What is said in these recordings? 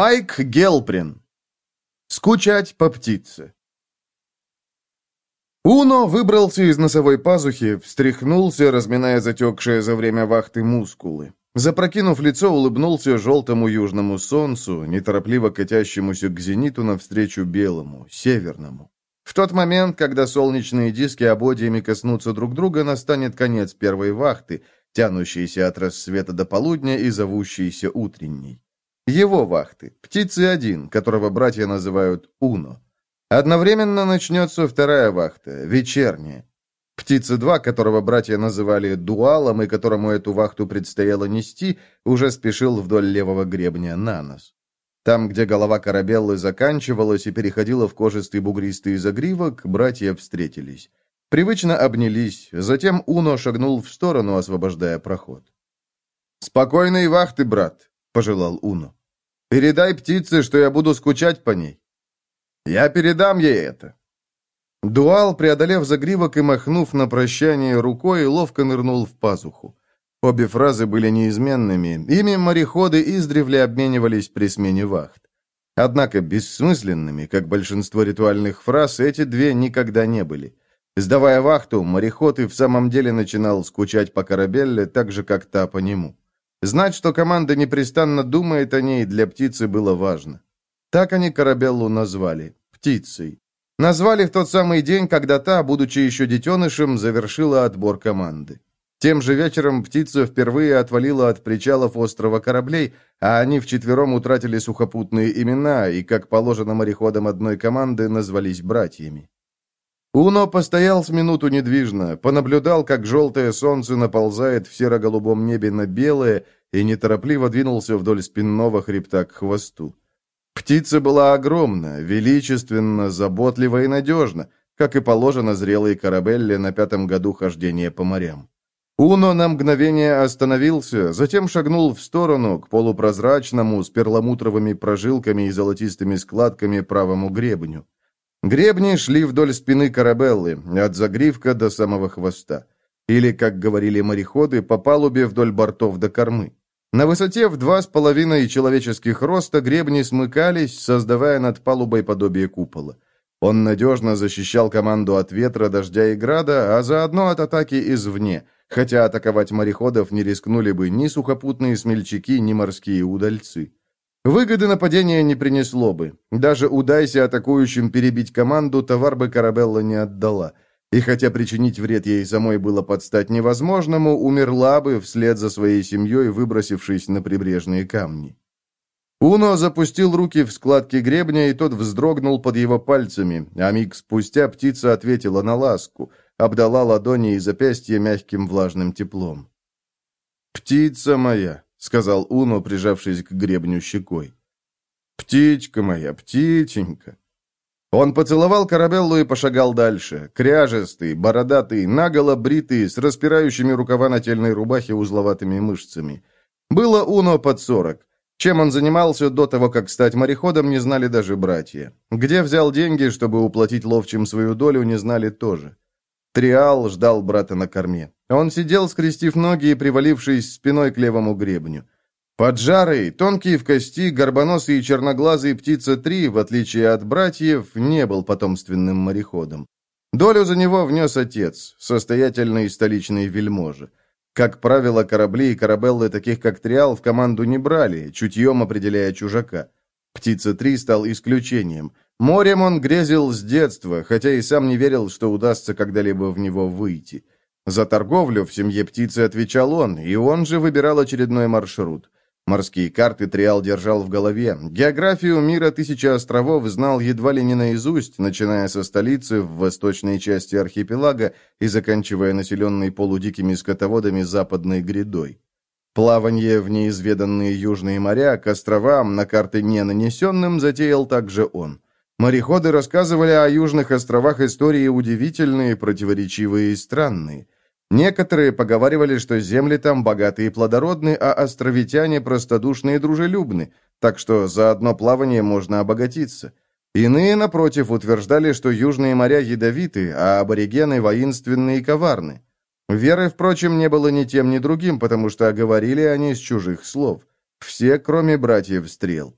Майк Гелприн. Скучать по птице. Уно выбрался из носовой пазухи, встряхнулся, разминая затекшие за время вахты мускулы. Запрокинув лицо, улыбнулся желтому южному солнцу, неторопливо катящемуся к зениту навстречу белому, северному. В тот момент, когда солнечные диски ободьями коснутся друг друга, настанет конец первой вахты, тянущейся от рассвета до полудня и зовущейся утренней. Его вахты, птицы один, которого братья называют Уно. Одновременно начнется вторая вахта, вечерняя. Птица-2, которого братья называли Дуалом и которому эту вахту предстояло нести, уже спешил вдоль левого гребня на нос. Там, где голова корабеллы заканчивалась и переходила в кожистый бугристый загривок, братья встретились. Привычно обнялись, затем Уно шагнул в сторону, освобождая проход. «Спокойной вахты, брат», — пожелал Уно. «Передай птице, что я буду скучать по ней». Я передам ей это». Дуал, преодолев загривок и махнув на прощание рукой, ловко нырнул в пазуху. Обе фразы были неизменными, ими мореходы издревле обменивались при смене вахт. Однако бессмысленными, как большинство ритуальных фраз, эти две никогда не были. Сдавая вахту, мореход и в самом деле начинал скучать по корабелле, так же, как та по нему. Знать, что команда непрестанно думает о ней, для птицы было важно. Так они корабеллу назвали птицей. Назвали в тот самый день, когда та, будучи еще детенышем, завершила отбор команды. Тем же вечером птица впервые отвалила от причалов острова кораблей, а они вчетвером утратили сухопутные имена и, как положено мореходам одной команды, назвались братьями. Уно постоял с минуту недвижно, понаблюдал, как желтое солнце наползает в серо-голубом небе на белое, и неторопливо двинулся вдоль спинного хребта к хвосту. Птица была огромна, величественна, заботлива и надежна, как и положено зрелой корабелле на пятом году хождения по морям. Уно на мгновение остановился, затем шагнул в сторону, к полупрозрачному, с перламутровыми прожилками и золотистыми складками правому гребню. Гребни шли вдоль спины корабеллы, от загривка до самого хвоста. Или, как говорили мореходы, по палубе вдоль бортов до кормы. На высоте в два с половиной человеческих роста гребни смыкались, создавая над палубой подобие купола. Он надежно защищал команду от ветра, дождя и града, а заодно от атаки извне, хотя атаковать мореходов не рискнули бы ни сухопутные смельчаки, ни морские удальцы. Выгоды нападения не принесло бы. Даже удайся атакующим перебить команду, товар бы Карабелла не отдала – и хотя причинить вред ей самой было подстать невозможному, умерла бы вслед за своей семьей, выбросившись на прибрежные камни. Уно запустил руки в складки гребня, и тот вздрогнул под его пальцами, а миг спустя птица ответила на ласку, обдала ладони и запястья мягким влажным теплом. «Птица моя», — сказал Уно, прижавшись к гребню щекой. «Птичка моя, птиченька». Он поцеловал Карабеллу и пошагал дальше. Кряжестый, бородатый, наголо бритый, с распирающими рукава нательной рубахи узловатыми мышцами. Было Уно под сорок. Чем он занимался до того, как стать мореходом, не знали даже братья. Где взял деньги, чтобы уплатить ловчим свою долю, не знали тоже. Триал ждал брата на корме. Он сидел, скрестив ноги и привалившись спиной к левому гребню. Поджарый, тонкий в кости, горбоносый и черноглазый птица-3, в отличие от братьев, не был потомственным мореходом. Долю за него внес отец, состоятельный столичный вельможа. Как правило, корабли и корабеллы, таких как Триал, в команду не брали, чутьем определяя чужака. Птица-3 стал исключением. Морем он грезил с детства, хотя и сам не верил, что удастся когда-либо в него выйти. За торговлю в семье птицы отвечал он, и он же выбирал очередной маршрут. Морские карты Триал держал в голове. Географию мира тысячи островов знал едва ли не наизусть, начиная со столицы в восточной части архипелага и заканчивая населенной полудикими скотоводами западной грядой. Плавание в неизведанные южные моря к островам, на карты не нанесенным, затеял также он. Мореходы рассказывали о южных островах истории удивительные, противоречивые и странные – Некоторые поговаривали, что земли там богатые и плодородны, а островитяне простодушны и дружелюбны, так что за одно плавание можно обогатиться. Иные, напротив, утверждали, что южные моря ядовиты, а аборигены воинственны и коварны. Веры, впрочем, не было ни тем, ни другим, потому что говорили они с чужих слов. Все, кроме братьев Стрел.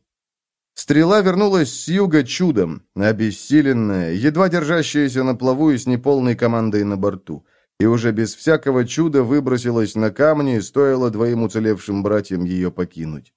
Стрела вернулась с юга чудом, обессиленная, едва держащаяся на плаву и с неполной командой на борту, и уже без всякого чуда выбросилась на камни, стоило двоим уцелевшим братьям ее покинуть.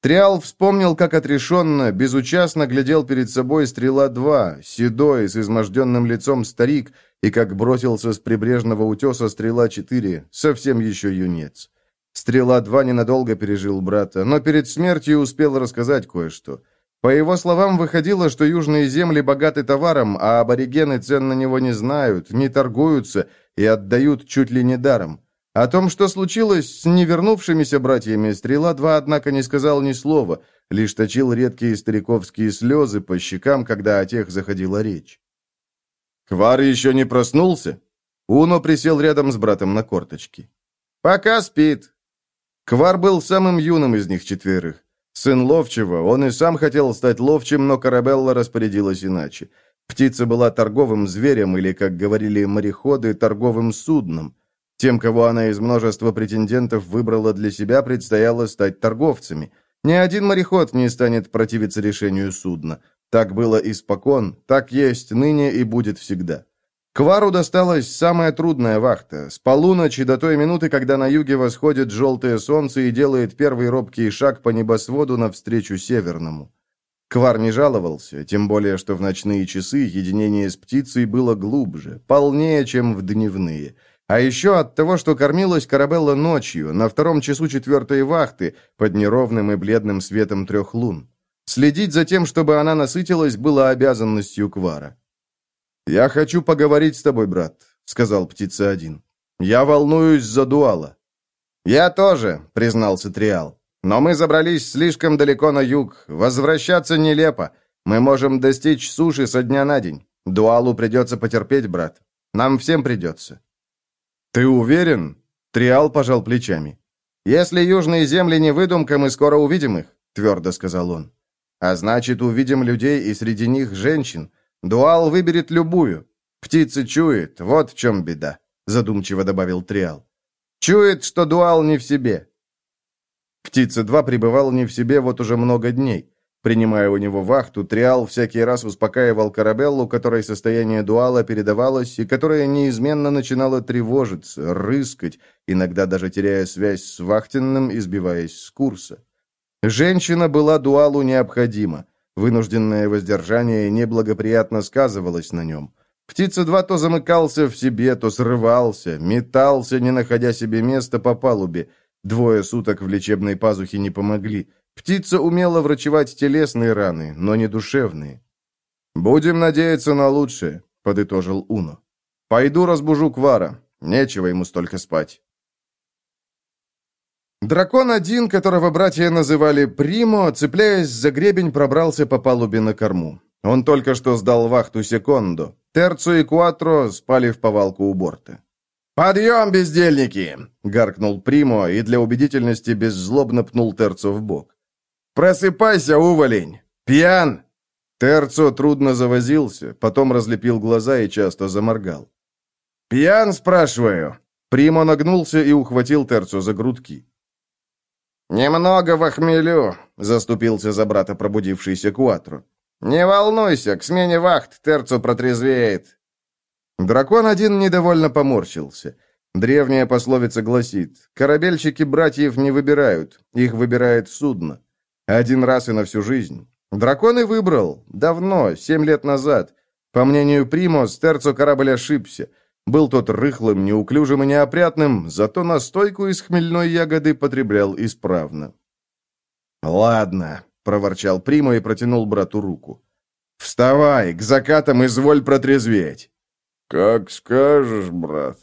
Триал вспомнил, как отрешенно, безучастно глядел перед собой «Стрела-2», седой, с изможденным лицом старик, и как бросился с прибрежного утеса «Стрела-4», совсем еще юнец. «Стрела-2» ненадолго пережил брата, но перед смертью успел рассказать кое-что. По его словам, выходило, что южные земли богаты товаром, а аборигены цен на него не знают, не торгуются и отдают чуть ли не даром. О том, что случилось с невернувшимися братьями, Стрела-2, однако, не сказал ни слова, лишь точил редкие стариковские слезы по щекам, когда о тех заходила речь. «Квар еще не проснулся?» Уно присел рядом с братом на корточки. «Пока спит». Квар был самым юным из них четверых. Сын ловчего, он и сам хотел стать ловчим, но Карабелла распорядилась иначе. Птица была торговым зверем, или, как говорили мореходы, торговым судном. Тем, кого она из множества претендентов выбрала для себя, предстояло стать торговцами. Ни один мореход не станет противиться решению судна. Так было испокон, так есть ныне и будет всегда. Квару досталась самая трудная вахта, с полуночи до той минуты, когда на юге восходит желтое солнце и делает первый робкий шаг по небосводу навстречу северному. Квар не жаловался, тем более, что в ночные часы единение с птицей было глубже, полнее, чем в дневные – а еще от того, что кормилась Карабелла ночью, на втором часу четвертой вахты, под неровным и бледным светом трех лун. Следить за тем, чтобы она насытилась, было обязанностью Квара. «Я хочу поговорить с тобой, брат», — сказал птица один. «Я волнуюсь за дуала». «Я тоже», — признался Триал. «Но мы забрались слишком далеко на юг. Возвращаться нелепо. Мы можем достичь суши со дня на день. Дуалу придется потерпеть, брат. Нам всем придется». «Ты уверен?» Триал пожал плечами. «Если южные земли не выдумка, мы скоро увидим их», — твердо сказал он. «А значит, увидим людей и среди них женщин. Дуал выберет любую. Птица чует, вот в чем беда», — задумчиво добавил Триал. «Чует, что Дуал не в себе». Птица-2 пребывал не в себе вот уже много дней. Принимая у него вахту, Триал всякий раз успокаивал Карабеллу, которой состояние дуала передавалось, и которая неизменно начинала тревожиться, рыскать, иногда даже теряя связь с вахтенным и сбиваясь с курса. Женщина была дуалу необходима. Вынужденное воздержание неблагоприятно сказывалось на нем. Птица-2 то замыкался в себе, то срывался, метался, не находя себе места по палубе. Двое суток в лечебной пазухе не помогли. Птица умела врачевать телесные раны, но не душевные. «Будем надеяться на лучшее», — подытожил Уно. «Пойду разбужу Квара. Нечего ему столько спать». Дракон один, которого братья называли Примо, цепляясь за гребень, пробрался по палубе на корму. Он только что сдал вахту секунду. Терцо и Куатро спали в повалку у борта. «Подъем, бездельники!» — гаркнул Примо и для убедительности беззлобно пнул Терцо в бок. «Просыпайся, уволень! Пьян!» Терцо трудно завозился, потом разлепил глаза и часто заморгал. «Пьян, спрашиваю?» Примо нагнулся и ухватил Терцо за грудки. «Немного в охмелю», — заступился за брата пробудившийся Куатро. «Не волнуйся, к смене вахт Терцо протрезвеет». Дракон один недовольно поморщился. Древняя пословица гласит, «Корабельщики братьев не выбирают, их выбирает судно». Один раз и на всю жизнь. Дракон и выбрал. Давно, семь лет назад. По мнению Примос, Терцо корабль ошибся. Был тот рыхлым, неуклюжим и неопрятным, зато настойку из хмельной ягоды потреблял исправно. «Ладно», — проворчал Примо и протянул брату руку. «Вставай, к закатам изволь протрезветь». «Как скажешь, брат».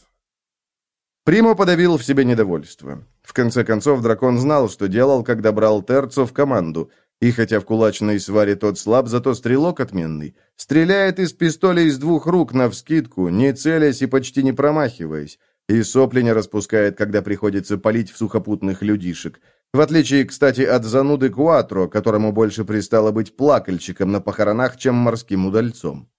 Примо подавил в себе недовольство. В конце концов, дракон знал, что делал, когда брал Терцо в команду. И хотя в кулачной сваре тот слаб, зато стрелок отменный. Стреляет из пистоля из двух рук навскидку, не целясь и почти не промахиваясь. И сопли не распускает, когда приходится палить в сухопутных людишек. В отличие, кстати, от зануды Куатро, которому больше пристало быть плакальщиком на похоронах, чем морским удальцом.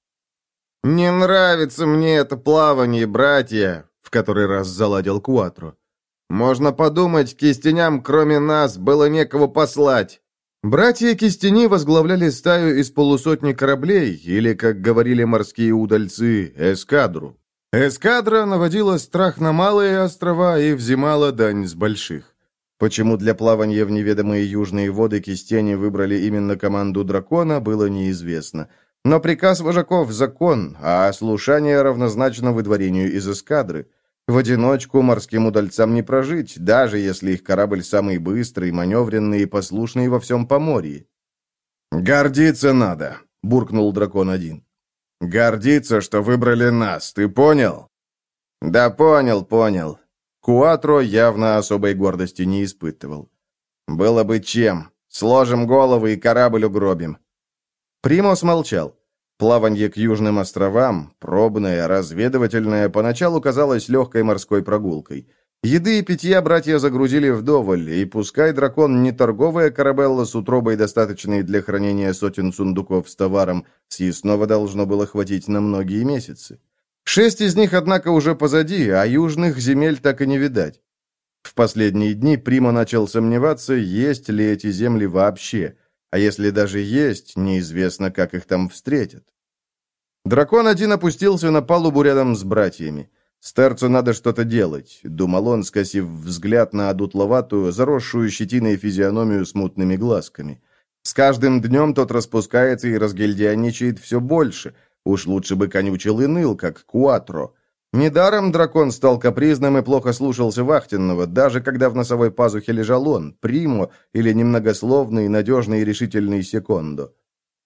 «Не нравится мне это плавание, братья!» — в который раз заладил Куатро. Можно подумать, кистеням, кроме нас, было некого послать. Братья Кистени возглавляли стаю из полусотни кораблей, или, как говорили морские удальцы, эскадру. Эскадра наводила страх на малые острова и взимала дань с больших. Почему для плавания в неведомые южные воды Кистени выбрали именно команду дракона, было неизвестно. Но приказ вожаков – закон, а ослушание равнозначно выдворению из эскадры. В одиночку морским удальцам не прожить, даже если их корабль самый быстрый, маневренный и послушный во всем поморье. «Гордиться надо», — буркнул дракон один. «Гордиться, что выбрали нас, ты понял?» «Да понял, понял». Куатро явно особой гордости не испытывал. «Было бы чем. Сложим головы и корабль угробим». Примос молчал. Плаванье к южным островам, пробное, разведывательное, поначалу казалось легкой морской прогулкой – Еды и питья братья загрузили вдоволь, и пускай дракон не торговая корабелла с утробой, достаточной для хранения сотен сундуков с товаром, съестного должно было хватить на многие месяцы. Шесть из них, однако, уже позади, а южных земель так и не видать. В последние дни Прима начал сомневаться, есть ли эти земли вообще, а если даже есть, неизвестно, как их там встретят. Дракон один опустился на палубу рядом с братьями. «Старцу надо что-то делать», — думал он, скосив взгляд на одутловатую, заросшую щетиной физиономию с мутными глазками. С каждым днем тот распускается и разгильдяничает все больше. Уж лучше бы конючил и ныл, как Куатро. Недаром дракон стал капризным и плохо слушался вахтенного, даже когда в носовой пазухе лежал он, Примо или немногословный, надежный и решительный Секондо.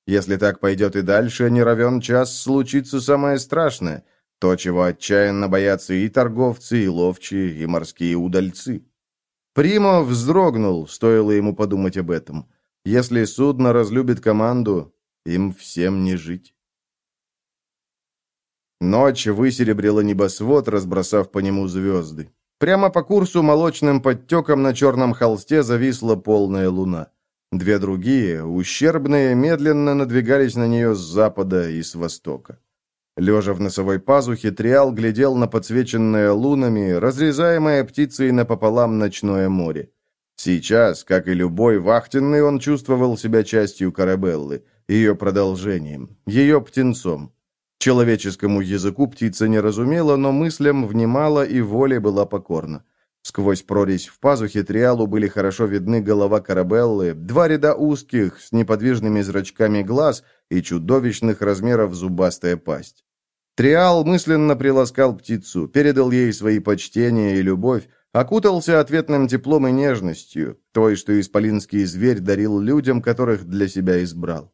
Если так пойдет и дальше, не равен час случится самое страшное — то, чего отчаянно боятся и торговцы, и ловчие, и морские удальцы. Примо вздрогнул, стоило ему подумать об этом. Если судно разлюбит команду, им всем не жить. Ночь высеребрила небосвод, разбросав по нему звезды. Прямо по курсу молочным подтеком на черном холсте зависла полная луна. Две другие, ущербные, медленно надвигались на нее с запада и с востока. Лежа в носовой пазухе, Триал глядел на подсвеченное лунами, разрезаемое птицей напополам ночное море. Сейчас, как и любой вахтенный, он чувствовал себя частью Карабеллы, ее продолжением, ее птенцом. Человеческому языку птица не разумела, но мыслям внимала и воле была покорна. Сквозь прорезь в пазухе Триалу были хорошо видны голова Карабеллы, два ряда узких, с неподвижными зрачками глаз и чудовищных размеров зубастая пасть. Триал мысленно приласкал птицу, передал ей свои почтения и любовь, окутался ответным теплом и нежностью, той, что исполинский зверь дарил людям, которых для себя избрал.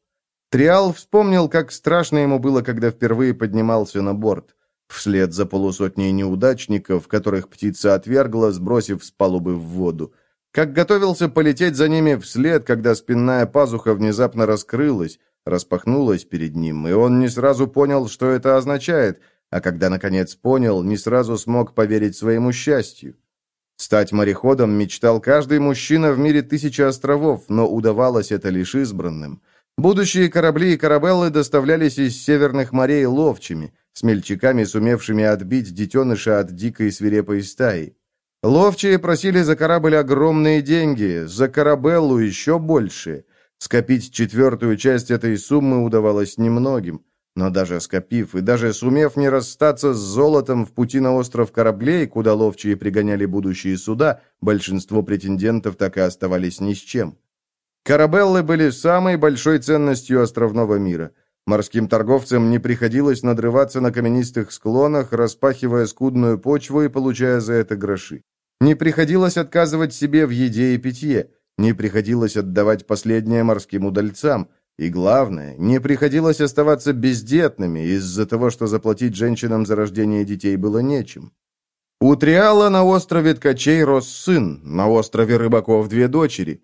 Триал вспомнил, как страшно ему было, когда впервые поднимался на борт, вслед за полусотней неудачников, которых птица отвергла, сбросив с палубы в воду. Как готовился полететь за ними вслед, когда спинная пазуха внезапно раскрылась, распахнулась перед ним, и он не сразу понял, что это означает, а когда, наконец, понял, не сразу смог поверить своему счастью. Стать мореходом мечтал каждый мужчина в мире тысячи островов, но удавалось это лишь избранным. Будущие корабли и корабеллы доставлялись из северных морей ловчими, смельчаками, сумевшими отбить детеныша от дикой свирепой стаи. Ловчие просили за корабль огромные деньги, за корабеллу еще больше – Скопить четвертую часть этой суммы удавалось немногим. Но даже скопив и даже сумев не расстаться с золотом в пути на остров кораблей, куда ловчие пригоняли будущие суда, большинство претендентов так и оставались ни с чем. Корабеллы были самой большой ценностью островного мира. Морским торговцам не приходилось надрываться на каменистых склонах, распахивая скудную почву и получая за это гроши. Не приходилось отказывать себе в еде и питье – не приходилось отдавать последнее морским удальцам, и главное, не приходилось оставаться бездетными из-за того, что заплатить женщинам за рождение детей было нечем. У Триала на острове Ткачей рос сын, на острове Рыбаков две дочери.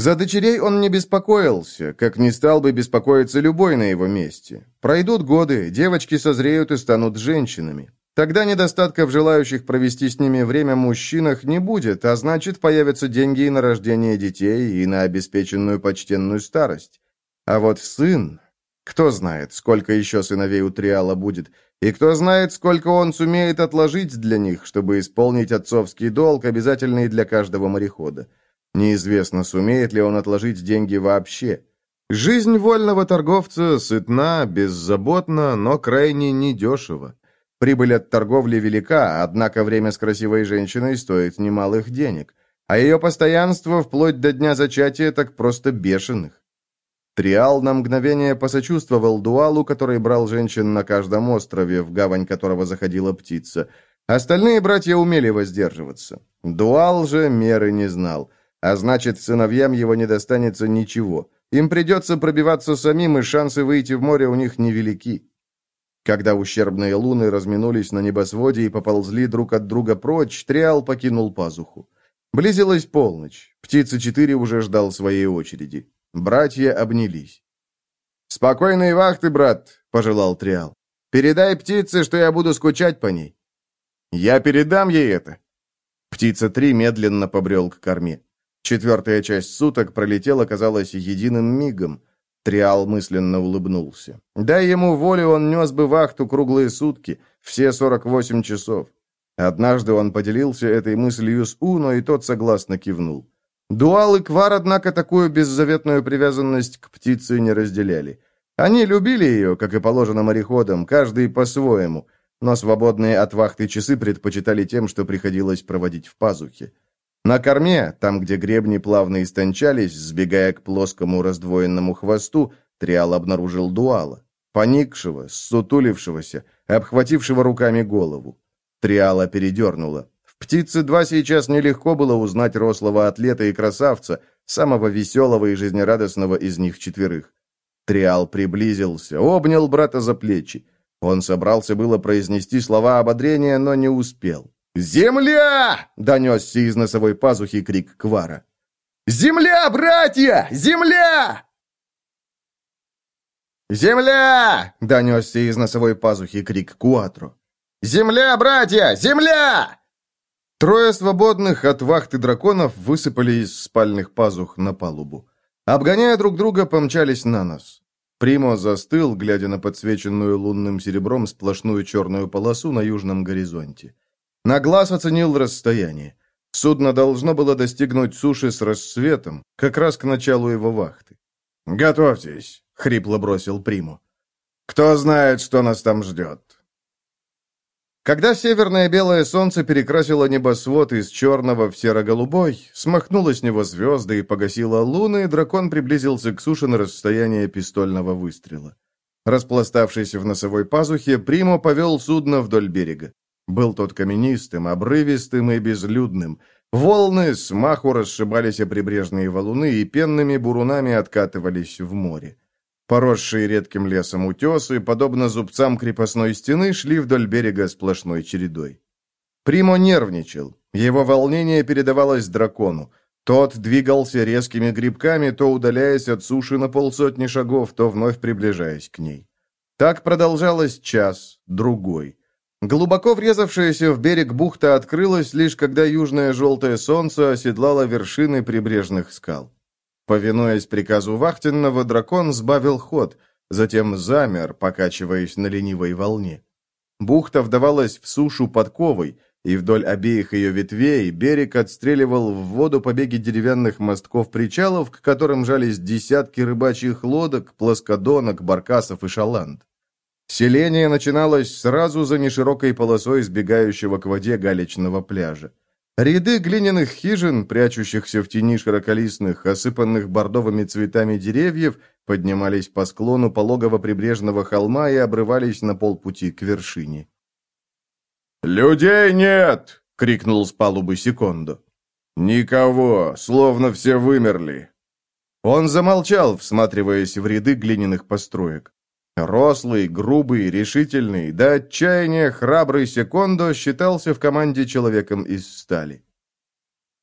За дочерей он не беспокоился, как не стал бы беспокоиться любой на его месте. Пройдут годы, девочки созреют и станут женщинами. Тогда недостатков желающих провести с ними время мужчинах не будет, а значит, появятся деньги и на рождение детей, и на обеспеченную почтенную старость. А вот сын... Кто знает, сколько еще сыновей у Триала будет, и кто знает, сколько он сумеет отложить для них, чтобы исполнить отцовский долг, обязательный для каждого морехода. Неизвестно, сумеет ли он отложить деньги вообще. Жизнь вольного торговца сытна, беззаботна, но крайне недешево. Прибыль от торговли велика, однако время с красивой женщиной стоит немалых денег, а ее постоянство вплоть до дня зачатия так просто бешеных. Триал на мгновение посочувствовал Дуалу, который брал женщин на каждом острове, в гавань которого заходила птица. Остальные братья умели воздерживаться. Дуал же меры не знал, а значит, сыновьям его не достанется ничего. Им придется пробиваться самим, и шансы выйти в море у них невелики. Когда ущербные луны разминулись на небосводе и поползли друг от друга прочь, Триал покинул пазуху. Близилась полночь. Птица четыре уже ждал своей очереди. Братья обнялись. «Спокойной вахты, брат», — пожелал Триал. «Передай птице, что я буду скучать по ней». «Я передам ей это». Птица три медленно побрел к корме. Четвертая часть суток пролетела, казалось, единым мигом. Триал мысленно улыбнулся. Дай ему волю, он нес бы вахту круглые сутки, все 48 часов. Однажды он поделился этой мыслью с Уно, и тот согласно кивнул. Дуал и Квар, однако, такую беззаветную привязанность к птице не разделяли. Они любили ее, как и положено мореходам, каждый по-своему, но свободные от вахты часы предпочитали тем, что приходилось проводить в пазухе. На корме, там, где гребни плавно истончались, сбегая к плоскому раздвоенному хвосту, Триал обнаружил дуала, поникшего, ссутулившегося, обхватившего руками голову. Триала передернула. В птице два сейчас нелегко было узнать рослого атлета и красавца, самого веселого и жизнерадостного из них четверых. Триал приблизился, обнял брата за плечи. Он собрался было произнести слова ободрения, но не успел. «Земля!» — донесся из носовой пазухи крик Квара. «Земля, братья! Земля!» «Земля!» — донесся из носовой пазухи крик Куатро. «Земля, братья! Земля!» Трое свободных от вахты драконов высыпали из спальных пазух на палубу. Обгоняя друг друга, помчались на нас. Примо застыл, глядя на подсвеченную лунным серебром сплошную черную полосу на южном горизонте. На глаз оценил расстояние. Судно должно было достигнуть суши с рассветом, как раз к началу его вахты. «Готовьтесь», — хрипло бросил Приму. «Кто знает, что нас там ждет?» Когда северное белое солнце перекрасило небосвод из черного в серо-голубой, смахнуло с него звезды и погасило луны, дракон приблизился к суше на расстояние пистольного выстрела. Распластавшись в носовой пазухе, Примо повел судно вдоль берега. Был тот каменистым, обрывистым и безлюдным. Волны с маху расшибались о прибрежные валуны и пенными бурунами откатывались в море. Поросшие редким лесом утесы, подобно зубцам крепостной стены, шли вдоль берега сплошной чередой. Примо нервничал. Его волнение передавалось дракону. Тот двигался резкими грибками, то удаляясь от суши на полсотни шагов, то вновь приближаясь к ней. Так продолжалось час, другой. Глубоко врезавшаяся в берег бухта открылась лишь когда южное желтое солнце оседлало вершины прибрежных скал. Повинуясь приказу вахтенного, дракон сбавил ход, затем замер, покачиваясь на ленивой волне. Бухта вдавалась в сушу подковой, и вдоль обеих ее ветвей берег отстреливал в воду побеги деревянных мостков-причалов, к которым жались десятки рыбачьих лодок, плоскодонок, баркасов и шаланд. Селение начиналось сразу за неширокой полосой сбегающего к воде галечного пляжа. Ряды глиняных хижин, прячущихся в тени широколистных, осыпанных бордовыми цветами деревьев, поднимались по склону пологого прибрежного холма и обрывались на полпути к вершине. «Людей нет!» — крикнул с палубы Секондо. «Никого, словно все вымерли». Он замолчал, всматриваясь в ряды глиняных построек. Рослый, грубый, решительный, до отчаяния храбрый Секондо считался в команде человеком из стали.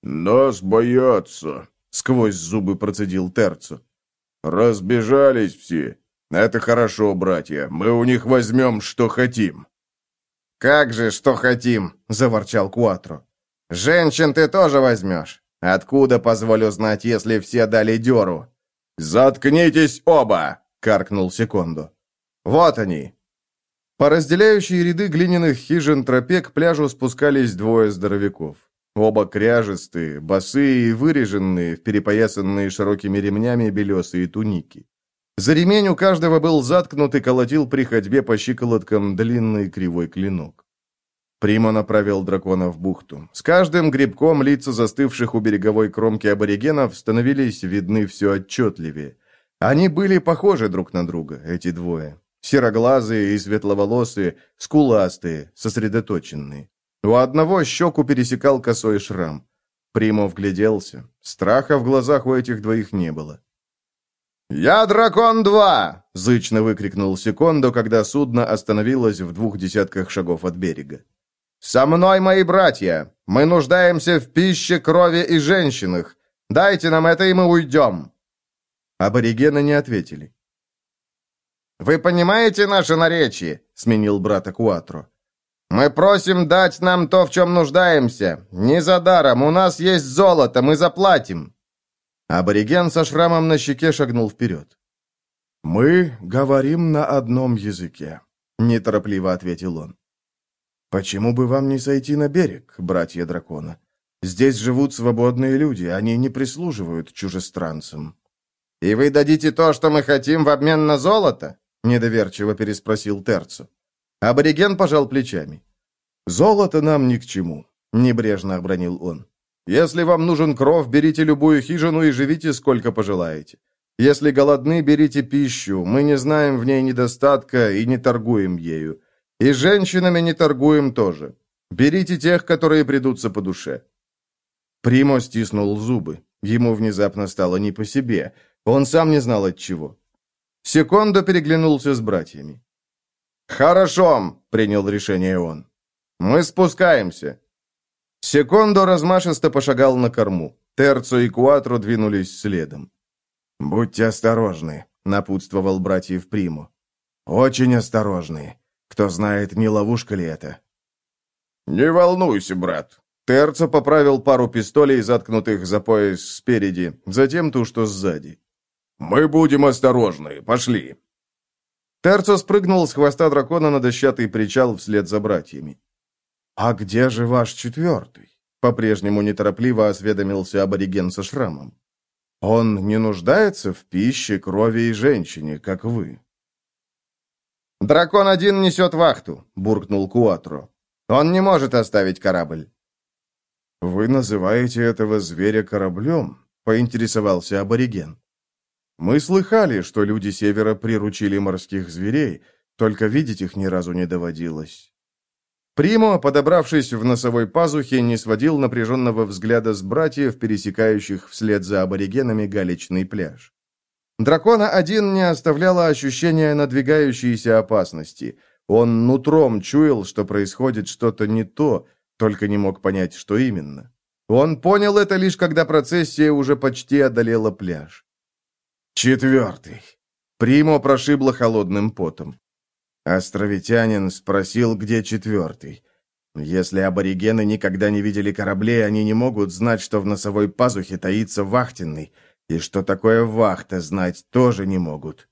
«Нас боятся», — сквозь зубы процедил Терцо. «Разбежались все. Это хорошо, братья. Мы у них возьмем, что хотим». «Как же, что хотим?» — заворчал Куатро. «Женщин ты тоже возьмешь. Откуда, позволю знать, если все дали дёру?» «Заткнитесь оба!» — каркнул Секондо. Вот они!» По разделяющей ряды глиняных хижин тропе к пляжу спускались двое здоровяков. Оба кряжестые, босые и выреженные, в перепоясанные широкими ремнями белесые туники. За ремень у каждого был заткнут и колотил при ходьбе по щиколоткам длинный кривой клинок. Примо направил дракона в бухту. С каждым грибком лица застывших у береговой кромки аборигенов становились видны все отчетливее. Они были похожи друг на друга, эти двое. Сероглазые и светловолосые, скуластые, сосредоточенные. У одного щеку пересекал косой шрам. Примо вгляделся. Страха в глазах у этих двоих не было. «Я Дракон-2!» — зычно выкрикнул Секондо, когда судно остановилось в двух десятках шагов от берега. «Со мной мои братья! Мы нуждаемся в пище, крови и женщинах! Дайте нам это, и мы уйдем!» Аборигены не ответили. «Вы понимаете наше наречие?» — сменил брата Куатро. «Мы просим дать нам то, в чем нуждаемся. Не за даром, у нас есть золото, мы заплатим!» Абориген со шрамом на щеке шагнул вперед. «Мы говорим на одном языке», — неторопливо ответил он. «Почему бы вам не сойти на берег, братья дракона? Здесь живут свободные люди, они не прислуживают чужестранцам». «И вы дадите то, что мы хотим, в обмен на золото?» — недоверчиво переспросил Терцу. Абориген пожал плечами. «Золото нам ни к чему», — небрежно обронил он. Если вам нужен кров, берите любую хижину и живите сколько пожелаете. Если голодны, берите пищу, мы не знаем в ней недостатка и не торгуем ею. И женщинами не торгуем тоже. Берите тех, которые придутся по душе». Примо стиснул зубы. Ему внезапно стало не по себе. Он сам не знал от чего. Секондо переглянулся с братьями. «Хорошо», — принял решение он. «Мы спускаемся. Секондо размашисто пошагал на корму. Терцо и Куатро двинулись следом. «Будьте осторожны», — напутствовал братьев Приму. «Очень осторожны. Кто знает, не ловушка ли это?» «Не волнуйся, брат». Терцо поправил пару пистолей, заткнутых за пояс спереди, затем ту, что сзади. «Мы будем осторожны. Пошли». Терцо спрыгнул с хвоста дракона на дощатый причал вслед за братьями. «А где же ваш четвертый?» По-прежнему неторопливо осведомился абориген со шрамом. «Он не нуждается в пище, крови и женщине, как вы». «Дракон один несет вахту», — буркнул Куатро. «Он не может оставить корабль». «Вы называете этого зверя кораблем?» — поинтересовался абориген. «Мы слыхали, что люди Севера приручили морских зверей, только видеть их ни разу не доводилось. Примо, подобравшись в носовой пазухе, не сводил напряженного взгляда с братьев, пересекающих вслед за аборигенами галечный пляж. Дракона один не оставляло ощущения надвигающейся опасности. Он нутром чуял, что происходит что-то не то, только не мог понять, что именно. Он понял это лишь когда процессия уже почти одолела пляж. Четвертый. Примо прошибло холодным потом. Островитянин спросил, где четвертый. Если аборигены никогда не видели кораблей, они не могут знать, что в носовой пазухе таится вахтенный, и что такое вахта знать тоже не могут.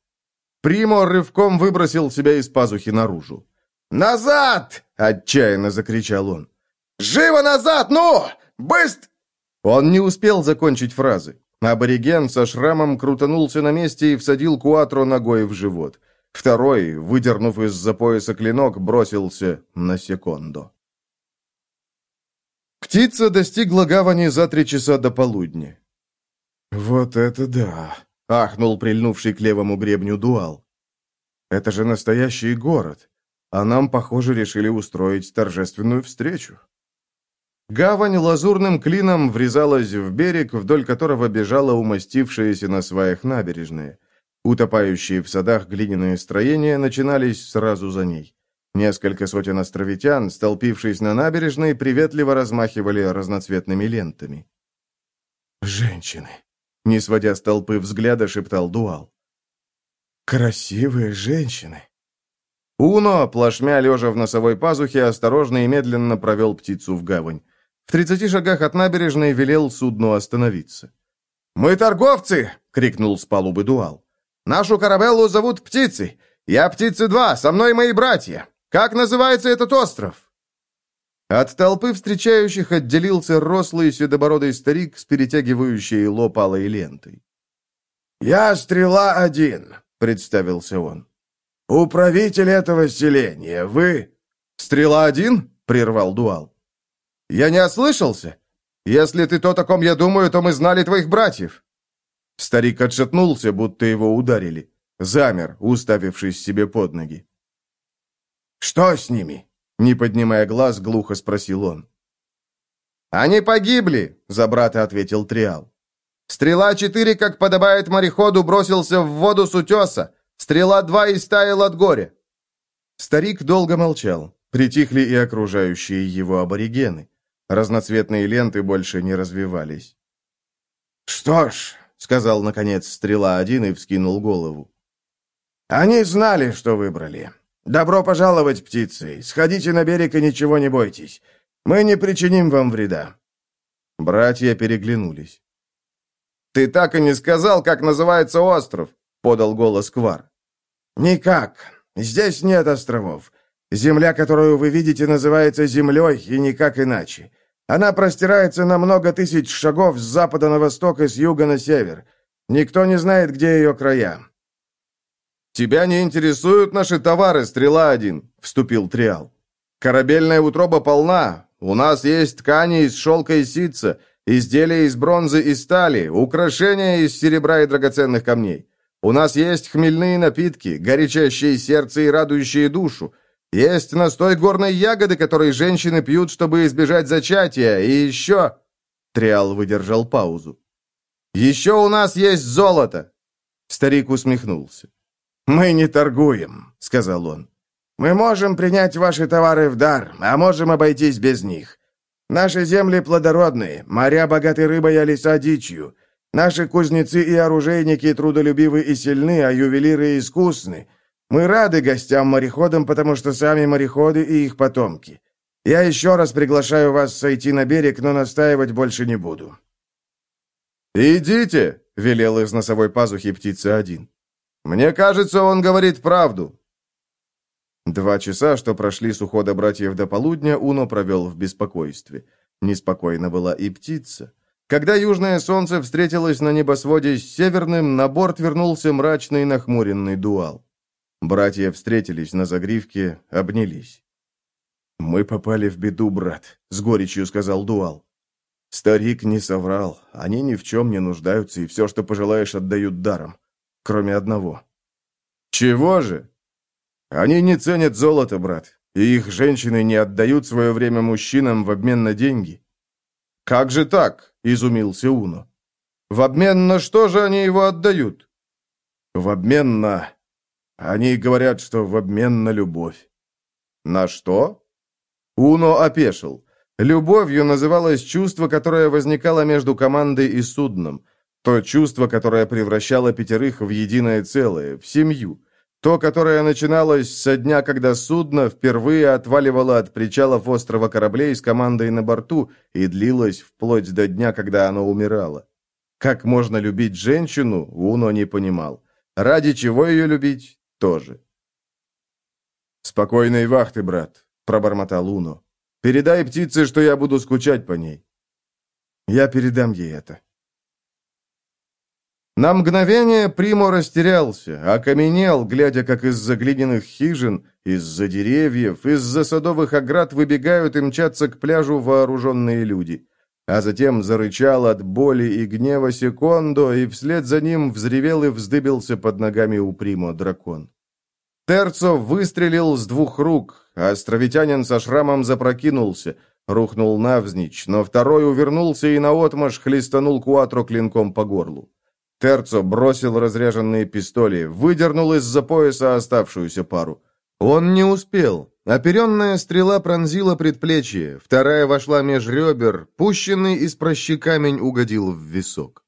Примо рывком выбросил себя из пазухи наружу. «Назад!» — отчаянно закричал он. «Живо назад, ну! Быстро!» Он не успел закончить фразы. Абориген со шрамом крутанулся на месте и всадил Куатро ногой в живот. Второй, выдернув из-за пояса клинок, бросился на секунду. Птица достигла гавани за три часа до полудня. «Вот это да!» — ахнул прильнувший к левому гребню дуал. «Это же настоящий город, а нам, похоже, решили устроить торжественную встречу». Гавань лазурным клином врезалась в берег, вдоль которого бежала умастившаяся на сваях набережная. Утопающие в садах глиняные строения начинались сразу за ней. Несколько сотен островитян, столпившись на набережной, приветливо размахивали разноцветными лентами. «Женщины!» — не сводя с толпы взгляда, шептал Дуал. «Красивые женщины!» Уно, плашмя лежа в носовой пазухе, осторожно и медленно провел птицу в гавань. В тридцати шагах от набережной велел судну остановиться. «Мы торговцы!» — крикнул с палубы Дуал. Нашу Карабеллу зовут Птицей. Я Птицы-2, со мной мои братья. Как называется этот остров?» От толпы встречающих отделился рослый седобородый старик с перетягивающей лоб алой лентой. «Я стрела один», — представился он. «Управитель этого селения, вы...» «Стрела один?» — прервал Дуал. «Я не ослышался? Если ты то, о ком я думаю, то мы знали твоих братьев». Старик отшатнулся, будто его ударили. Замер, уставившись себе под ноги. «Что с ними?» Не поднимая глаз, глухо спросил он. «Они погибли», — за брата ответил Триал. «Стрела-4, как подобает мореходу, бросился в воду с утеса. Стрела-2 истаял от горя». Старик долго молчал. Притихли и окружающие его аборигены. Разноцветные ленты больше не развивались. «Что ж», — сказал, наконец, Стрела-1 и вскинул голову. «Они знали, что выбрали. «Добро пожаловать, птицы! Сходите на берег и ничего не бойтесь. Мы не причиним вам вреда». Братья переглянулись. «Ты так и не сказал, как называется остров», — подал голос Квар. «Никак. Здесь нет островов. Земля, которую вы видите, называется землей, и никак иначе. Она простирается на много тысяч шагов с запада на восток и с юга на север. Никто не знает, где ее края. «Тебя не интересуют наши товары, Стрела-1», — вступил Триал. «Корабельная утроба полна. У нас есть ткани из шелка и ситца, изделия из бронзы и стали, украшения из серебра и драгоценных камней. У нас есть хмельные напитки, горячащие сердце и радующие душу. Есть настой горной ягоды, который женщины пьют, чтобы избежать зачатия, и еще...» Триал выдержал паузу. «Еще у нас есть золото!» Старик усмехнулся. «Мы не торгуем», — сказал он. «Мы можем принять ваши товары в дар, а можем обойтись без них. Наши земли плодородные, моря богаты рыбой, а леса дичью. Наши кузнецы и оружейники трудолюбивы и сильны, а ювелиры искусны. Мы рады гостям-мореходам, потому что сами мореходы и их потомки. Я еще раз приглашаю вас сойти на берег, но настаивать больше не буду». «Идите!» — велел из носовой пазухи птица один. Мне кажется, он говорит правду». Два часа, что прошли с ухода братьев до полудня, Уно провел в беспокойстве. Неспокойна была и птица. Когда южное солнце встретилось на небосводе с северным, на борт вернулся мрачный нахмуренный дуал. Братья встретились на загривке, обнялись. «Мы попали в беду, брат», — с горечью сказал дуал. Старик не соврал. Они ни в чем не нуждаются, и все, что пожелаешь, отдают даром кроме одного. «Чего же?» «Они не ценят золото, брат, и их женщины не отдают свое время мужчинам в обмен на деньги». «Как же так?» — изумился Уно. «В обмен на что же они его отдают?» «В обмен на...» «Они говорят, что в обмен на любовь». «На что?» Уно опешил. Любовью называлось чувство, которое возникало между командой и судном. То чувство, которое превращало пятерых в единое целое, в семью. То, которое начиналось со дня, когда судно впервые отваливало от причалов острова кораблей с командой на борту и длилось вплоть до дня, когда оно умирало. Как можно любить женщину, Уно не понимал. Ради чего ее любить, тоже. «Спокойной вахты, брат», — пробормотал Уно. «Передай птице, что я буду скучать по ней». «Я передам ей это», на мгновение Примо растерялся, окаменел, глядя, как из-за глиняных хижин, из-за деревьев, из-за садовых оград выбегают и мчатся к пляжу вооруженные люди. А затем зарычал от боли и гнева секундо, и вслед за ним взревел и вздыбился под ногами у Примо дракон. Терцо выстрелил с двух рук, а островитянин со шрамом запрокинулся, рухнул навзничь, но второй увернулся и наотмашь хлестанул Куатро клинком по горлу. Терцо бросил разряженные пистоли, выдернул из-за пояса оставшуюся пару. Он не успел. Оперенная стрела пронзила предплечье, вторая вошла меж ребер, пущенный из прощи камень угодил в висок.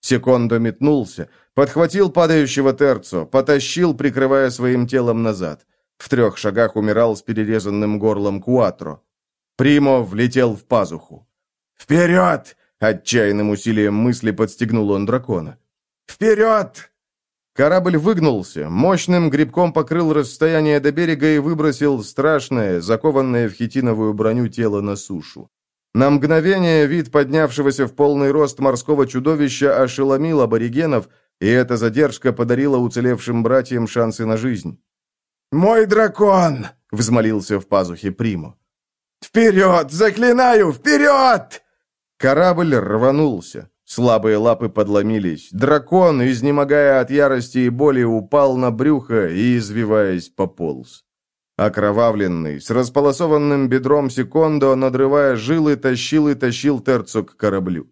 Секондо метнулся, подхватил падающего Терцо, потащил, прикрывая своим телом назад. В трех шагах умирал с перерезанным горлом Куатро. Примо влетел в пазуху. «Вперед!» — отчаянным усилием мысли подстегнул он дракона. «Вперед!» Корабль выгнулся, мощным грибком покрыл расстояние до берега и выбросил страшное, закованное в хитиновую броню тело на сушу. На мгновение вид поднявшегося в полный рост морского чудовища ошеломил аборигенов, и эта задержка подарила уцелевшим братьям шансы на жизнь. «Мой дракон!» — взмолился в пазухе Приму. «Вперед! Заклинаю! Вперед!» Корабль рванулся. Слабые лапы подломились. Дракон, изнемогая от ярости и боли, упал на брюхо и, извиваясь, пополз. Окровавленный, с располосованным бедром секондо, надрывая жилы, тащил и тащил Терцу к кораблю.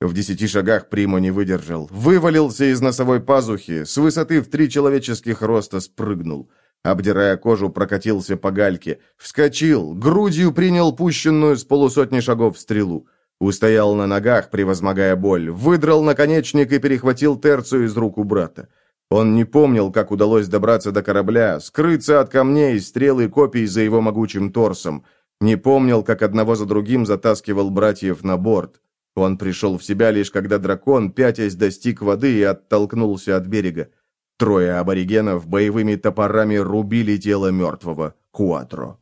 В десяти шагах Примо не выдержал. Вывалился из носовой пазухи, с высоты в три человеческих роста спрыгнул. Обдирая кожу, прокатился по гальке. Вскочил, грудью принял пущенную с полусотни шагов стрелу. Устоял на ногах, превозмогая боль, выдрал наконечник и перехватил терцию из рук у брата. Он не помнил, как удалось добраться до корабля, скрыться от камней, стрел и копий за его могучим торсом. Не помнил, как одного за другим затаскивал братьев на борт. Он пришел в себя лишь когда дракон, пятясь, достиг воды и оттолкнулся от берега. Трое аборигенов боевыми топорами рубили тело мертвого Куатро.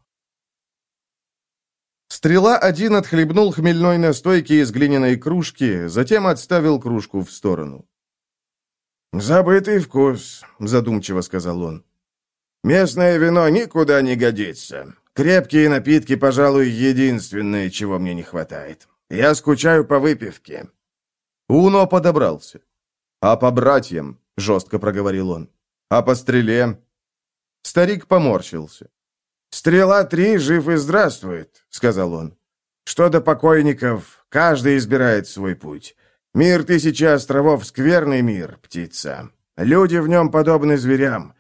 Стрела один отхлебнул хмельной настойки из глиняной кружки, затем отставил кружку в сторону. «Забытый вкус», — задумчиво сказал он. «Местное вино никуда не годится. Крепкие напитки, пожалуй, единственное, чего мне не хватает. Я скучаю по выпивке». Уно подобрался. «А по братьям?» — жестко проговорил он. «А по стреле?» Старик поморщился. «Стрела три жив и здравствует», — сказал он. «Что до покойников, каждый избирает свой путь. Мир тысячи островов — скверный мир, птица. Люди в нем подобны зверям.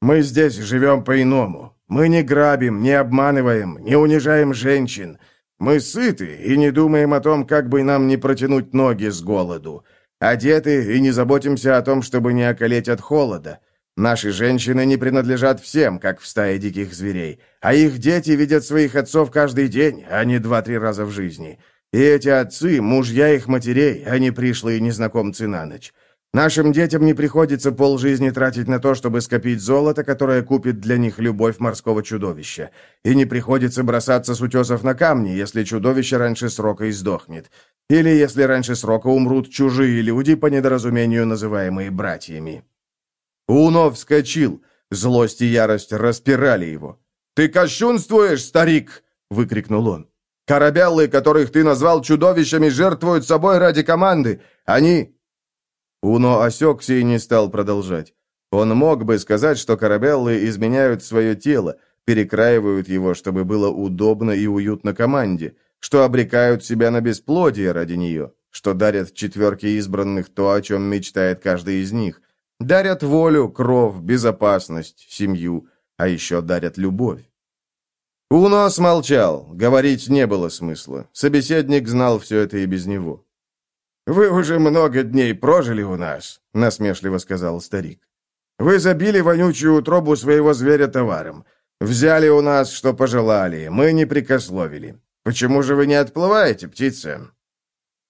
Мы здесь живем по-иному. Мы не грабим, не обманываем, не унижаем женщин. Мы сыты и не думаем о том, как бы нам не протянуть ноги с голоду. Одеты и не заботимся о том, чтобы не околеть от холода. Наши женщины не принадлежат всем, как в стае диких зверей, а их дети видят своих отцов каждый день, а не два-три раза в жизни. И эти отцы – мужья их матерей, а не пришлые незнакомцы на ночь. Нашим детям не приходится полжизни тратить на то, чтобы скопить золото, которое купит для них любовь морского чудовища. И не приходится бросаться с утесов на камни, если чудовище раньше срока издохнет. Или если раньше срока умрут чужие люди, по недоразумению называемые братьями. Уно вскочил. Злость и ярость распирали его. «Ты кощунствуешь, старик!» — выкрикнул он. «Корабеллы, которых ты назвал чудовищами, жертвуют собой ради команды. Они...» Уно осекся и не стал продолжать. Он мог бы сказать, что корабеллы изменяют свое тело, перекраивают его, чтобы было удобно и уютно команде, что обрекают себя на бесплодие ради нее, что дарят четверке избранных то, о чем мечтает каждый из них, Дарят волю, кровь, безопасность, семью, а еще дарят любовь. Унос молчал, говорить не было смысла. Собеседник знал все это и без него. «Вы уже много дней прожили у нас», — насмешливо сказал старик. «Вы забили вонючую утробу своего зверя товаром. Взяли у нас, что пожелали, мы не прикословили. Почему же вы не отплываете, птица?»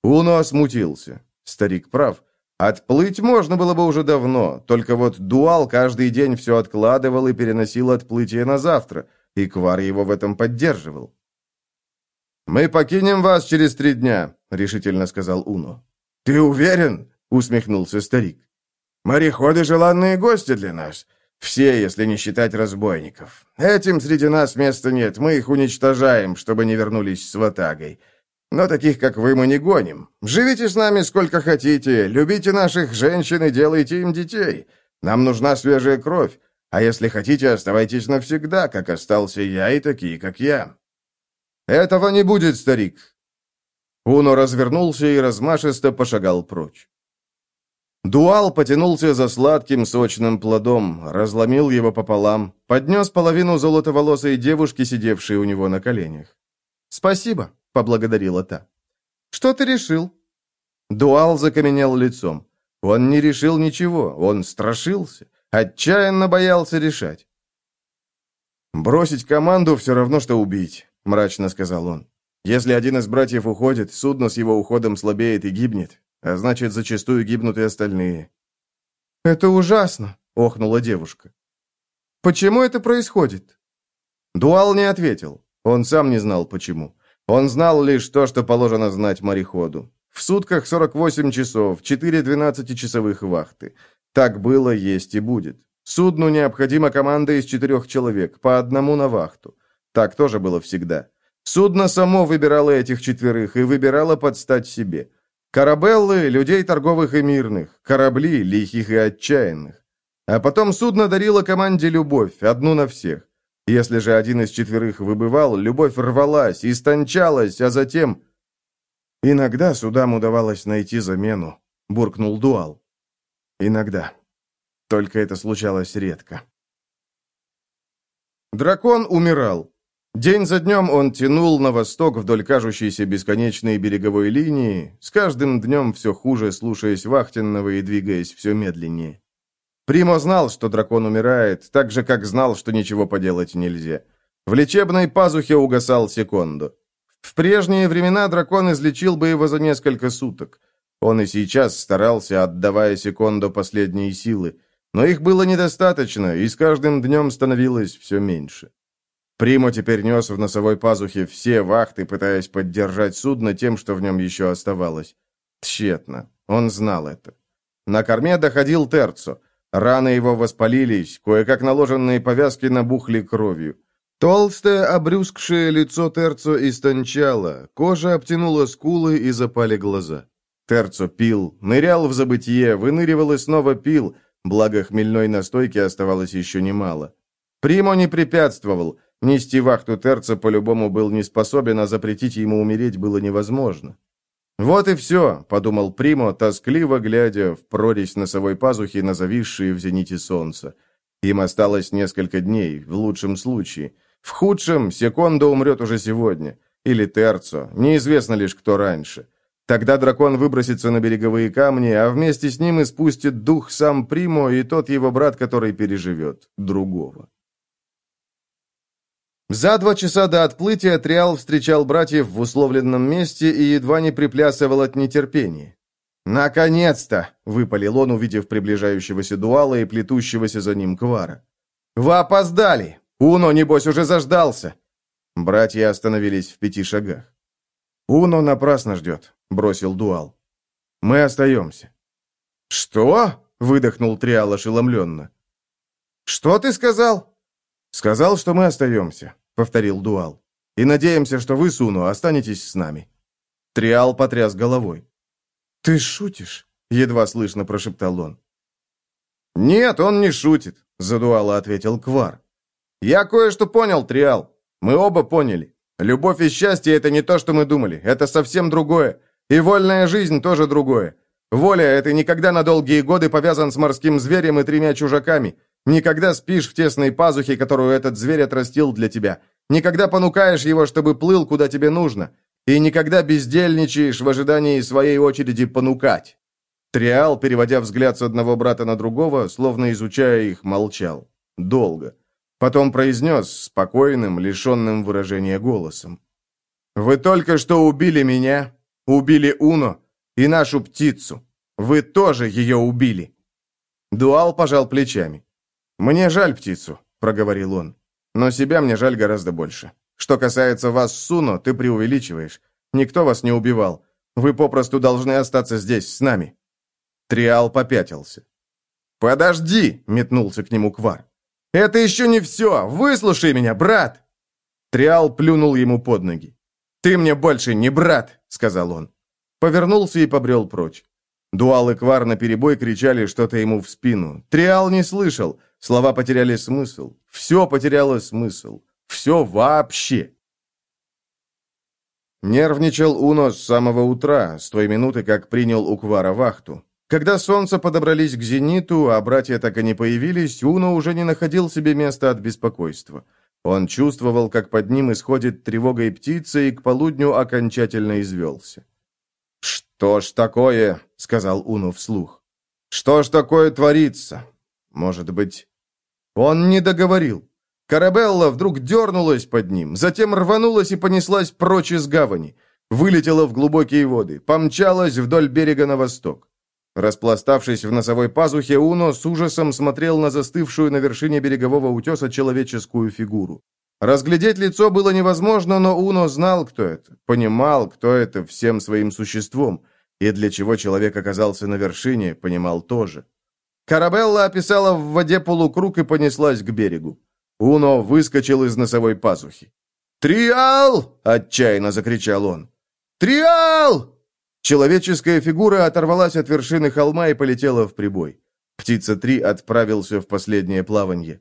Уно смутился. Старик прав. Отплыть можно было бы уже давно, только вот Дуал каждый день все откладывал и переносил отплытие на завтра, и Квар его в этом поддерживал. «Мы покинем вас через три дня», — решительно сказал Уно. «Ты уверен?» — усмехнулся старик. «Мореходы — желанные гости для нас. Все, если не считать разбойников. Этим среди нас места нет, мы их уничтожаем, чтобы не вернулись с ватагой. Но таких, как вы, мы не гоним. Живите с нами сколько хотите, любите наших женщин и делайте им детей. Нам нужна свежая кровь. А если хотите, оставайтесь навсегда, как остался я и такие, как я». «Этого не будет, старик!» Уно развернулся и размашисто пошагал прочь. Дуал потянулся за сладким сочным плодом, разломил его пополам, поднес половину золотоволосой девушки, сидевшей у него на коленях. «Спасибо», — поблагодарила та. «Что ты решил?» Дуал закаменел лицом. Он не решил ничего, он страшился, отчаянно боялся решать. «Бросить команду все равно, что убить», — мрачно сказал он. «Если один из братьев уходит, судно с его уходом слабеет и гибнет, а значит, зачастую гибнут и остальные». «Это ужасно», — охнула девушка. «Почему это происходит?» Дуал не ответил. Он сам не знал, почему. Он знал лишь то, что положено знать мореходу. В сутках 48 часов, 4 12-часовых вахты. Так было, есть и будет. Судну необходима команда из четырех человек, по одному на вахту. Так тоже было всегда. Судно само выбирало этих четверых и выбирало под стать себе. Корабеллы – людей торговых и мирных, корабли – лихих и отчаянных. А потом судно дарило команде любовь, одну на всех. Если же один из четверых выбывал, любовь рвалась, истончалась, а затем... «Иногда судам удавалось найти замену», — буркнул Дуал. «Иногда. Только это случалось редко». Дракон умирал. День за днем он тянул на восток вдоль кажущейся бесконечной береговой линии, с каждым днем все хуже, слушаясь вахтенного и двигаясь все медленнее. Примо знал, что дракон умирает, так же, как знал, что ничего поделать нельзя. В лечебной пазухе угасал секунду. В прежние времена дракон излечил бы его за несколько суток. Он и сейчас старался, отдавая секунду последние силы. Но их было недостаточно, и с каждым днем становилось все меньше. Примо теперь нес в носовой пазухе все вахты, пытаясь поддержать судно тем, что в нем еще оставалось. Тщетно. Он знал это. На корме доходил Терцо. Раны его воспалились, кое-как наложенные повязки набухли кровью. Толстое, обрюзгшее лицо Терцо истончало, кожа обтянула скулы и запали глаза. Терцо пил, нырял в забытье, выныривал и снова пил, благо хмельной настойки оставалось еще немало. Примо не препятствовал — Нести вахту Терца по-любому был не способен, а запретить ему умереть было невозможно. «Вот и все», — подумал Примо, тоскливо глядя в прорезь носовой пазухи на зависшие в зените солнца. Им осталось несколько дней, в лучшем случае. В худшем Секондо умрет уже сегодня. Или Терцо, неизвестно лишь кто раньше. Тогда дракон выбросится на береговые камни, а вместе с ним испустит дух сам Примо и тот его брат, который переживет другого. За два часа до отплытия Триал встречал братьев в условленном месте и едва не приплясывал от нетерпения. «Наконец-то!» — выпалил он, увидев приближающегося дуала и плетущегося за ним квара. «Вы опоздали! Уно, небось, уже заждался!» Братья остановились в пяти шагах. «Уно напрасно ждет», — бросил дуал. «Мы остаемся». «Что?» — выдохнул Триал ошеломленно. «Что ты сказал?» «Сказал, что мы остаемся повторил Дуал. «И надеемся, что вы, Суну, останетесь с нами». Триал потряс головой. «Ты шутишь?» — едва слышно прошептал он. «Нет, он не шутит», — задуало ответил Квар. «Я кое-что понял, Триал. Мы оба поняли. Любовь и счастье — это не то, что мы думали. Это совсем другое. И вольная жизнь тоже другое. Воля — это никогда на долгие годы повязан с морским зверем и тремя чужаками. Никогда спишь в тесной пазухе, которую этот зверь отрастил для тебя. Никогда понукаешь его, чтобы плыл, куда тебе нужно. И никогда бездельничаешь в ожидании своей очереди понукать». Триал, переводя взгляд с одного брата на другого, словно изучая их, молчал. Долго. Потом произнес, спокойным, лишенным выражения голосом. «Вы только что убили меня, убили Уно и нашу птицу. Вы тоже ее убили». Дуал пожал плечами. «Мне жаль птицу», — проговорил он. «Но себя мне жаль гораздо больше. Что касается вас, Суно, ты преувеличиваешь. Никто вас не убивал. Вы попросту должны остаться здесь, с нами». Триал попятился. «Подожди!» — метнулся к нему Квар. «Это еще не все! Выслушай меня, брат!» Триал плюнул ему под ноги. «Ты мне больше не брат!» — сказал он. Повернулся и побрел прочь. Дуал и Квар наперебой кричали что-то ему в спину. Триал не слышал, Слова потеряли смысл. Все потеряло смысл. Все вообще. Нервничал Уно с самого утра, с той минуты, как принял у Квара вахту. Когда солнце подобрались к зениту, а братья так и не появились, Уно уже не находил себе места от беспокойства. Он чувствовал, как под ним исходит тревога и птица, и к полудню окончательно извелся. «Что ж такое?» — сказал Уно вслух. «Что ж такое творится? Может быть, он не договорил. Карабелла вдруг дернулась под ним, затем рванулась и понеслась прочь из гавани. Вылетела в глубокие воды, помчалась вдоль берега на восток. Распластавшись в носовой пазухе, Уно с ужасом смотрел на застывшую на вершине берегового утеса человеческую фигуру. Разглядеть лицо было невозможно, но Уно знал, кто это, понимал, кто это всем своим существом, и для чего человек оказался на вершине, понимал тоже. Карабелла описала в воде полукруг и понеслась к берегу. Уно выскочил из носовой пазухи. «Триал!» — отчаянно закричал он. «Триал!» Человеческая фигура оторвалась от вершины холма и полетела в прибой. Птица-3 отправился в последнее плавание.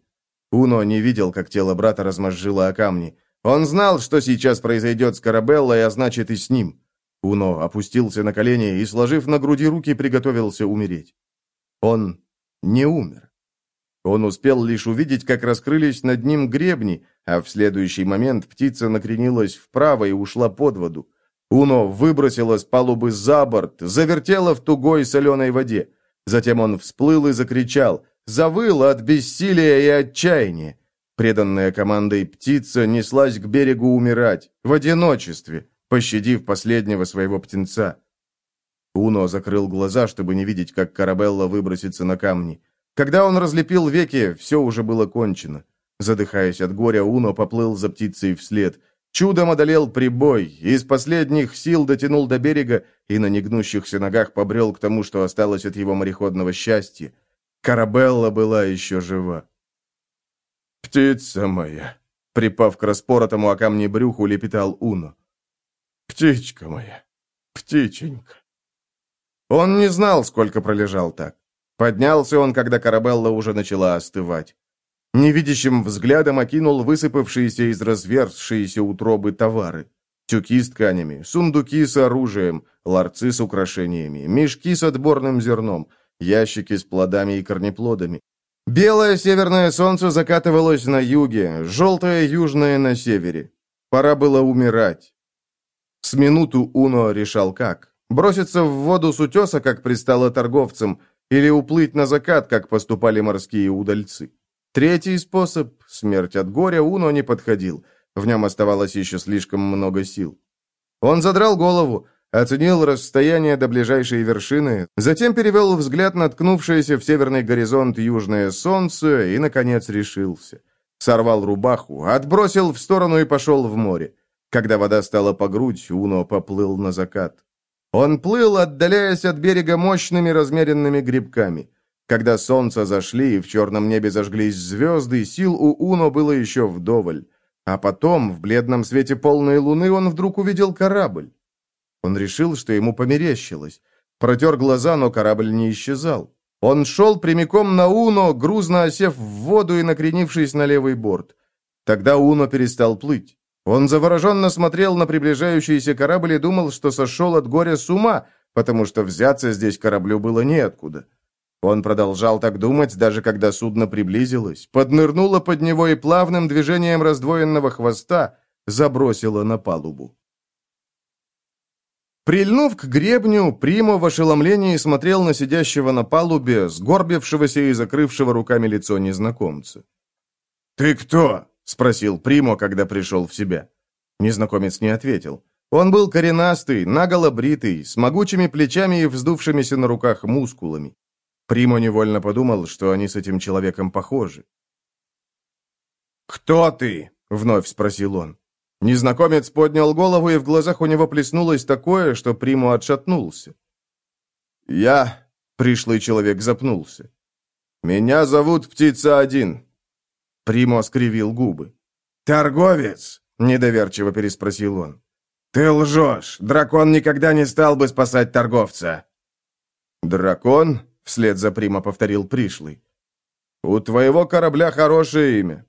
Уно не видел, как тело брата размозжило о камни. Он знал, что сейчас произойдет с Карабеллой, а значит и с ним. Уно опустился на колени и, сложив на груди руки, приготовился умереть. Он не умер. Он успел лишь увидеть, как раскрылись над ним гребни, а в следующий момент птица накренилась вправо и ушла под воду. Уно выбросило с палубы за борт, завертело в тугой соленой воде. Затем он всплыл и закричал, завыл от бессилия и отчаяния. Преданная командой птица неслась к берегу умирать, в одиночестве, пощадив последнего своего птенца. Уно закрыл глаза, чтобы не видеть, как Карабелла выбросится на камни. Когда он разлепил веки, все уже было кончено. Задыхаясь от горя, Уно поплыл за птицей вслед. Чудом одолел прибой, из последних сил дотянул до берега и на негнущихся ногах побрел к тому, что осталось от его мореходного счастья. Карабелла была еще жива. «Птица моя!» Припав к распоротому о камни брюху, лепетал Уно. «Птичка моя! Птиченька!» Он не знал, сколько пролежал так. Поднялся он, когда Карабелла уже начала остывать. Невидящим взглядом окинул высыпавшиеся из разверзшиеся утробы товары. Тюки с тканями, сундуки с оружием, ларцы с украшениями, мешки с отборным зерном, ящики с плодами и корнеплодами. Белое северное солнце закатывалось на юге, желтое южное на севере. Пора было умирать. С минуту Уно решал как. Броситься в воду с утеса, как пристало торговцам, или уплыть на закат, как поступали морские удальцы. Третий способ, смерть от горя, Уно не подходил. В нем оставалось еще слишком много сил. Он задрал голову, оценил расстояние до ближайшей вершины, затем перевел взгляд на ткнувшееся в северный горизонт южное солнце и, наконец, решился. Сорвал рубаху, отбросил в сторону и пошел в море. Когда вода стала по грудь, Уно поплыл на закат. Он плыл, отдаляясь от берега мощными размеренными грибками. Когда солнце зашли и в черном небе зажглись звезды, сил у Уно было еще вдоволь. А потом, в бледном свете полной луны, он вдруг увидел корабль. Он решил, что ему померещилось. Протер глаза, но корабль не исчезал. Он шел прямиком на Уно, грузно осев в воду и накренившись на левый борт. Тогда Уно перестал плыть. Он завороженно смотрел на приближающийся корабль и думал, что сошел от горя с ума, потому что взяться здесь кораблю было неоткуда. Он продолжал так думать, даже когда судно приблизилось, поднырнуло под него и плавным движением раздвоенного хвоста забросило на палубу. Прильнув к гребню, Примо в ошеломлении смотрел на сидящего на палубе, сгорбившегося и закрывшего руками лицо незнакомца. «Ты кто?» — спросил Примо, когда пришел в себя. Незнакомец не ответил. Он был коренастый, наголо бритый, с могучими плечами и вздувшимися на руках мускулами. Примо невольно подумал, что они с этим человеком похожи. «Кто ты?» — вновь спросил он. Незнакомец поднял голову, и в глазах у него плеснулось такое, что Приму отшатнулся. «Я...» — пришлый человек запнулся. «Меня зовут Птица-1». Приму скривил губы. «Торговец?» — недоверчиво переспросил он. «Ты лжешь! Дракон никогда не стал бы спасать торговца!» «Дракон?» вслед за Прима повторил пришлый. «У твоего корабля хорошее имя.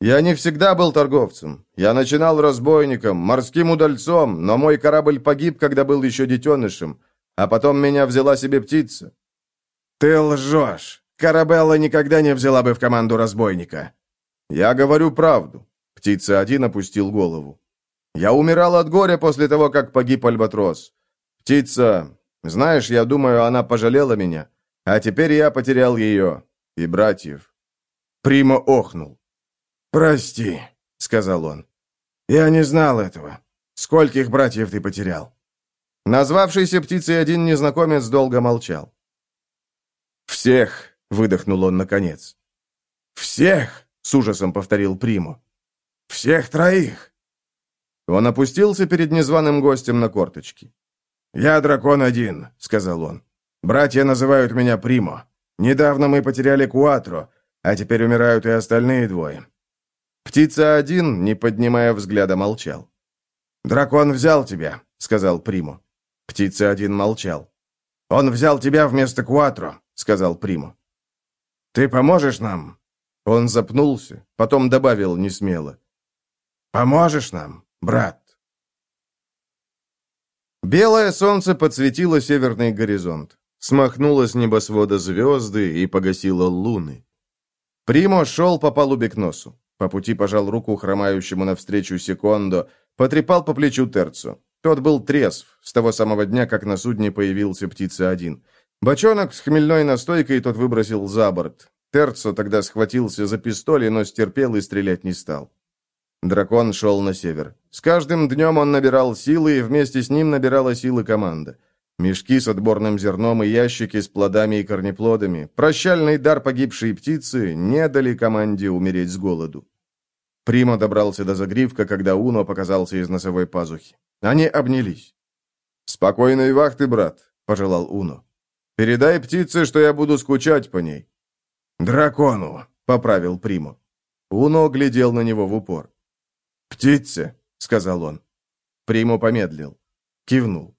Я не всегда был торговцем. Я начинал разбойником, морским удальцом, но мой корабль погиб, когда был еще детенышем, а потом меня взяла себе птица». «Ты лжешь! Карабелла никогда не взяла бы в команду разбойника». «Я говорю правду». Птица один опустил голову. «Я умирал от горя после того, как погиб Альбатрос. Птица... Знаешь, я думаю, она пожалела меня. А теперь я потерял ее и братьев». Прима охнул. «Прости», — сказал он. «Я не знал этого. Скольких братьев ты потерял?» Назвавшийся птицей один незнакомец долго молчал. «Всех!» — выдохнул он наконец. «Всех!» — с ужасом повторил Приму. «Всех троих!» Он опустился перед незваным гостем на корточки. «Я дракон один», — сказал он. «Братья называют меня Примо. Недавно мы потеряли Куатро, а теперь умирают и остальные двое». Птица один, не поднимая взгляда, молчал. «Дракон взял тебя», — сказал Приму. Птица один молчал. «Он взял тебя вместо Куатро», — сказал Приму. «Ты поможешь нам?» Он запнулся, потом добавил несмело. «Поможешь нам, брат?» Белое солнце подсветило северный горизонт, смахнуло с небосвода звезды и погасило луны. Примо шел по палубе к носу. По пути пожал руку хромающему навстречу секондо, потрепал по плечу Терцу. Тот был трезв, с того самого дня, как на судне появился птица один. Бочонок с хмельной настойкой тот выбросил за борт. Терцо тогда схватился за пистоль, но стерпел и стрелять не стал. Дракон шел на север. С каждым днем он набирал силы, и вместе с ним набирала силы команда. Мешки с отборным зерном и ящики с плодами и корнеплодами, прощальный дар погибшей птицы не дали команде умереть с голоду. Примо добрался до загривка, когда Уно показался из носовой пазухи. Они обнялись. «Спокойной вахты, брат», — пожелал Уно. «Передай птице, что я буду скучать по ней». «Дракону», — поправил Примо. Уно глядел на него в упор. «Птице», — сказал он. Примо помедлил. Кивнул.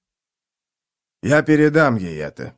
«Я передам ей это»,